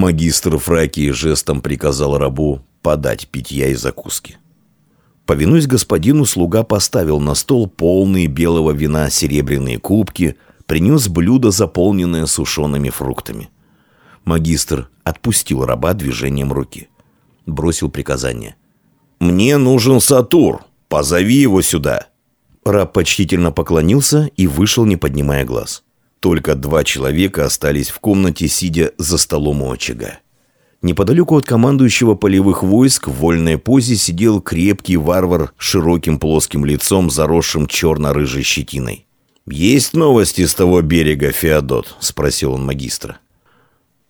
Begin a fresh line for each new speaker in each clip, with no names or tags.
Магистр Фракии жестом приказал рабу подать питья и закуски. Повинуясь господину, слуга поставил на стол полные белого вина серебряные кубки, принес блюдо, заполненное сушеными фруктами. Магистр отпустил раба движением руки. Бросил приказание. «Мне нужен Сатур! Позови его сюда!» Раб почтительно поклонился и вышел, не поднимая глаз. Только два человека остались в комнате, сидя за столом у очага. Неподалеку от командующего полевых войск в вольной позе сидел крепкий варвар с широким плоским лицом, заросшим черно-рыжей щетиной. «Есть новости с того берега, Феодот?» – спросил он магистра.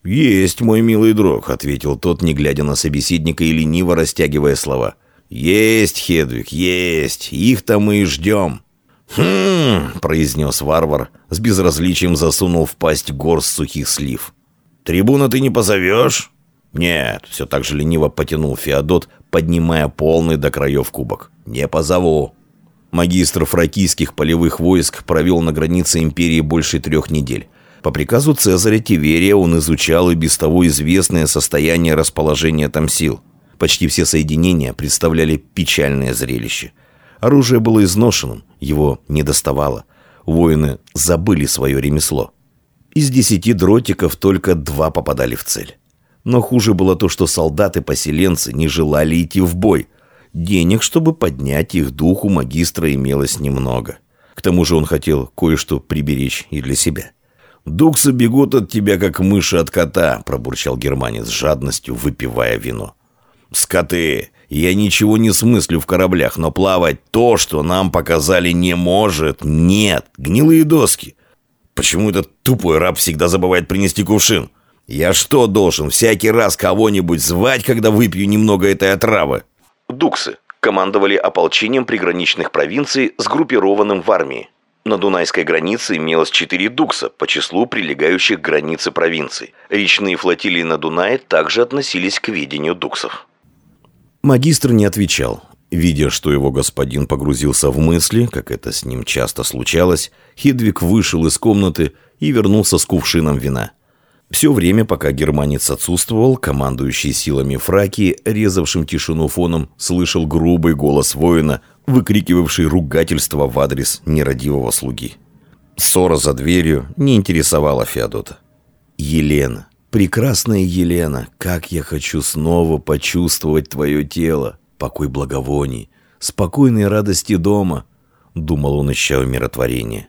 «Есть, мой милый друг», — ответил тот, не глядя на собеседника и лениво растягивая слова. «Есть, Хедвиг, есть. Их-то мы и ждем». «Хм», — произнес варвар, с безразличием засунул в пасть горсть сухих слив. «Трибуна ты не позовешь?» «Нет», — все так же лениво потянул Феодот, поднимая полный до краев кубок. «Не позову». Магистр фракийских полевых войск провел на границе империи больше трех недель. По приказу Цезаря Тиверия он изучал и без того известное состояние расположения там сил. Почти все соединения представляли печальное зрелище. Оружие было изношенным, его не доставало. Воины забыли свое ремесло. Из десяти дротиков только два попадали в цель. Но хуже было то, что солдаты-поселенцы не желали идти в бой. Денег, чтобы поднять их дух, у магистра имелось немного. К тому же он хотел кое-что приберечь и для себя. «Дуксы бегут от тебя, как мыши от кота», — пробурчал германец с жадностью, выпивая вино. «Скоты! Я ничего не смыслю в кораблях, но плавать то, что нам показали, не может. Нет! Гнилые доски! Почему этот тупой раб всегда забывает принести кувшин? Я что должен, всякий раз кого-нибудь звать, когда выпью немного этой отравы?»
Дуксы командовали ополчением приграничных провинций, сгруппированным в армии. На Дунайской границе имелось четыре дукса по числу прилегающих к провинций. Речные флотилии на Дунае также относились к ведению дуксов.
Магистр не отвечал. Видя, что его господин погрузился в мысли, как это с ним часто случалось, Хедвиг вышел из комнаты и вернулся с кувшином вина. Все время, пока германец отсутствовал, командующий силами Фракии, резавшим тишину фоном, слышал грубый голос воина, выкрикивавший ругательство в адрес нерадивого слуги. Ссора за дверью не интересовала Феодота. «Елена, прекрасная Елена, как я хочу снова почувствовать твое тело, покой благовоний, спокойной радости дома», — думал он, ища умиротворения.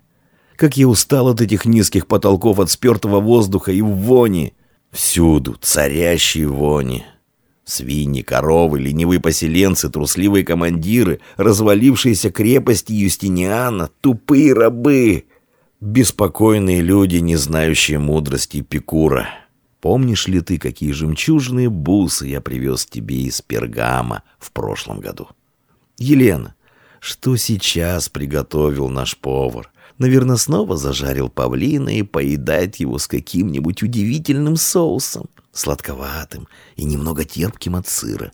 «Как я устал от этих низких потолков, от спертого воздуха и вони, всюду царящие вони». Свиньи, коровы, ленивые поселенцы, трусливые командиры, развалившиеся крепости Юстиниана, тупые рабы, беспокойные люди, не знающие мудрости Пикура. Помнишь ли ты, какие жемчужные бусы я привез тебе из Пергама в прошлом году? Елена, что сейчас приготовил наш повар? Наверное, снова зажарил павлина и поедает его с каким-нибудь удивительным соусом сладковатым и немного терпким от сыра.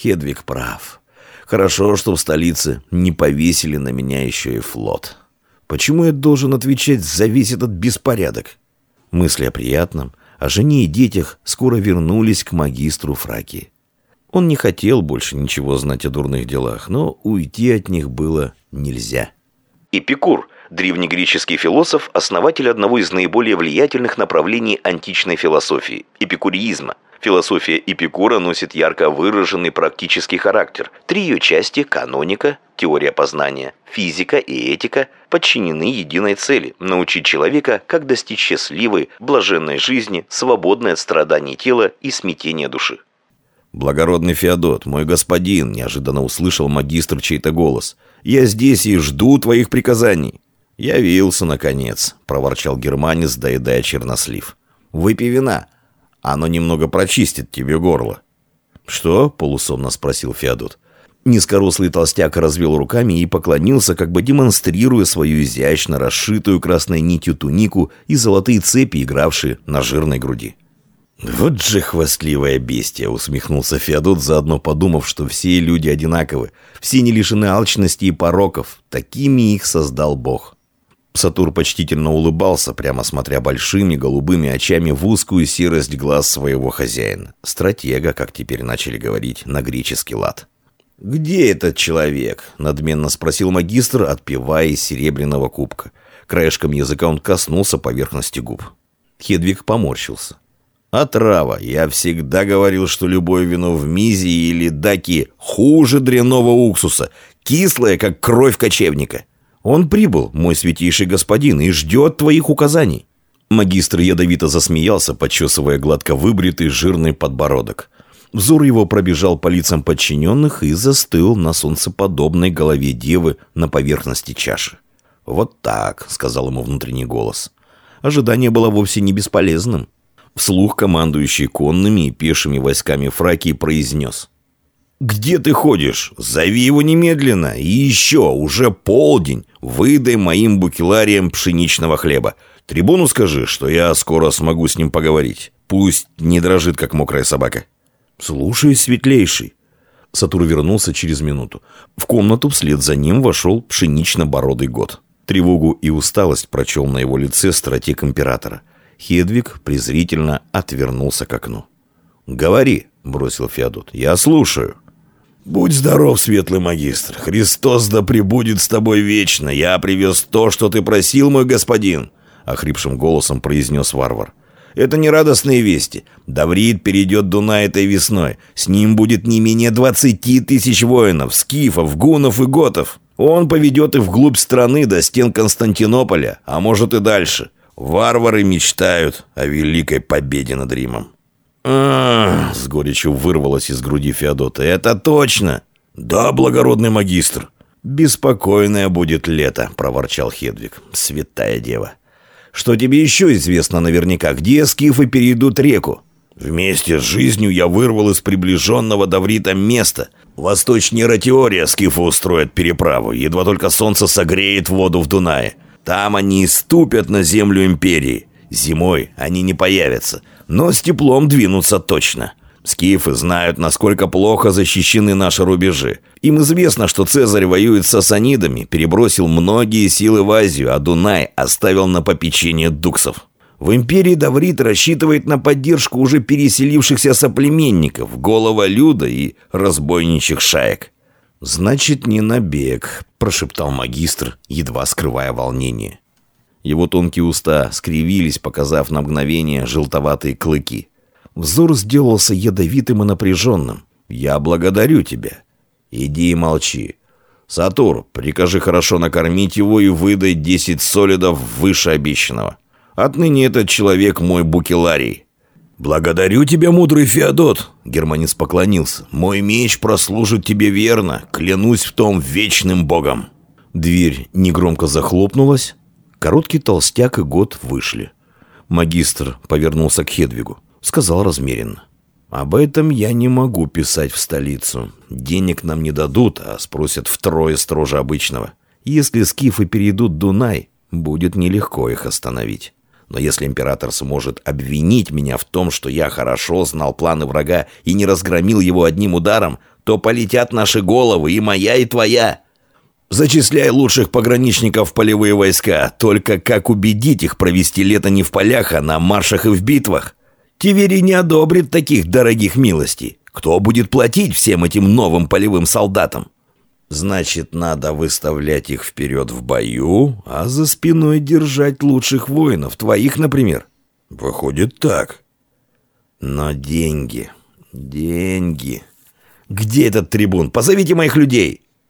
Хедвиг прав. Хорошо, что в столице не повесили на меня еще и флот. Почему я должен отвечать за весь этот беспорядок? Мысли о приятном, о жене и детях скоро вернулись к магистру Фраки. Он не хотел больше ничего знать о дурных делах, но уйти от них было нельзя.
Эпикур – древнегреческий философ, основатель одного из наиболее влиятельных направлений античной философии – эпикуризма. Философия Эпикура носит ярко выраженный практический характер. Три ее части – каноника, теория познания, физика и этика – подчинены единой цели – научить человека, как достичь счастливой, блаженной жизни, свободной от страданий тела и смятения души.
«Благородный Феодот, мой господин!» – неожиданно услышал магистр чей-то голос. «Я здесь и жду твоих приказаний!» «Явился, наконец», — проворчал германец, доедая чернослив. «Выпей вина. Оно немного прочистит тебе горло». «Что?» — полусонно спросил Феодот. Низкорослый толстяк развел руками и поклонился, как бы демонстрируя свою изящно расшитую красной нитью тунику и золотые цепи, игравшие на жирной груди. «Вот же хвастливое бестие!» — усмехнулся Феодот, заодно подумав, что все люди одинаковы, все не лишены алчности и пороков, такими их создал Бог. Сатур почтительно улыбался, прямо смотря большими голубыми очами в узкую серость глаз своего хозяина. Стратега, как теперь начали говорить, на греческий лад. «Где этот человек?» — надменно спросил магистр, отпивая из серебряного кубка. Краешком языка он коснулся поверхности губ. Хедвиг поморщился. «Отрава. Я всегда говорил, что любое вино в Мизии или Даки хуже дрянного уксуса. Кислое, как кровь кочевника». Он прибыл, мой святейший господин, и ждет твоих указаний». Магистр ядовито засмеялся, почесывая гладко выбритый жирный подбородок. Взор его пробежал по лицам подчиненных и застыл на солнцеподобной голове девы на поверхности чаши. «Вот так», — сказал ему внутренний голос. Ожидание было вовсе не бесполезным. Вслух командующий конными и пешими войсками Фракии произнес. «Где ты ходишь? Зови его немедленно. И еще, уже полдень. Выдай моим букелариям пшеничного хлеба. Трибуну скажи, что я скоро смогу с ним поговорить. Пусть не дрожит, как мокрая собака». «Слушай, светлейший». Сатур вернулся через минуту. В комнату вслед за ним вошел пшенично-бородый год. Тревогу и усталость прочел на его лице стратег императора. Хедвиг презрительно отвернулся к окну. «Говори», — бросил Феодот, — «я слушаю». «Будь здоров, светлый магистр. Христос да пребудет с тобой вечно. Я привез то, что ты просил, мой господин», — охрипшим голосом произнес варвар. «Это не радостные вести. Даврид перейдет Дунай этой весной. С ним будет не менее двадцати тысяч воинов, скифов, гунов и готов. Он поведет их вглубь страны до стен Константинополя, а может и дальше. Варвары мечтают о великой победе над Римом». С горечью вырвалось из груди Феодота. «Это точно!» «Да, благородный магистр!» «Беспокойное будет лето», — проворчал Хедвиг. «Святая дева!» «Что тебе еще известно наверняка? Где скифы перейдут реку?» «Вместе с жизнью я вырвал из приближенного Даврита место. Восточнее Ратиория скифы устроят переправу, едва только солнце согреет воду в Дунае. Там они ступят на землю Империи. Зимой они не появятся, но с теплом двинутся точно. Скифы знают, насколько плохо защищены наши рубежи. Им известно, что Цезарь воюет с сасанидами, перебросил многие силы в Азию, а Дунай оставил на попечение дуксов. В империи Даврит рассчитывает на поддержку уже переселившихся соплеменников, голова люда и разбойничьих шаек. «Значит, не набег», – прошептал магистр, едва скрывая волнение. Его тонкие уста скривились, показав на мгновение желтоватые клыки. Взор сделался ядовитым и напряженным. «Я благодарю тебя. Иди и молчи. Сатур, прикажи хорошо накормить его и выдай десять солидов выше обещанного. Отныне этот человек мой букеларий». «Благодарю тебя, мудрый Феодот!» Германец поклонился. «Мой меч прослужит тебе верно, клянусь в том вечным богом!» Дверь негромко захлопнулась, Короткий толстяк и год вышли. Магистр повернулся к Хедвигу. Сказал размеренно. «Об этом я не могу писать в столицу. Денег нам не дадут, а спросят втрое строже обычного. Если скифы перейдут Дунай, будет нелегко их остановить. Но если император сможет обвинить меня в том, что я хорошо знал планы врага и не разгромил его одним ударом, то полетят наши головы, и моя, и твоя. Зачисляй лучших пограничников в полевые войска. Только как убедить их провести лето не в полях, а на маршах и в битвах? Тивери не одобрит таких дорогих милостей. Кто будет платить всем этим новым полевым солдатам? Значит, надо выставлять их вперед в бою, а за спиной держать лучших воинов, твоих, например. Выходит так. Но деньги, деньги... Где этот трибун? Позовите моих людей!»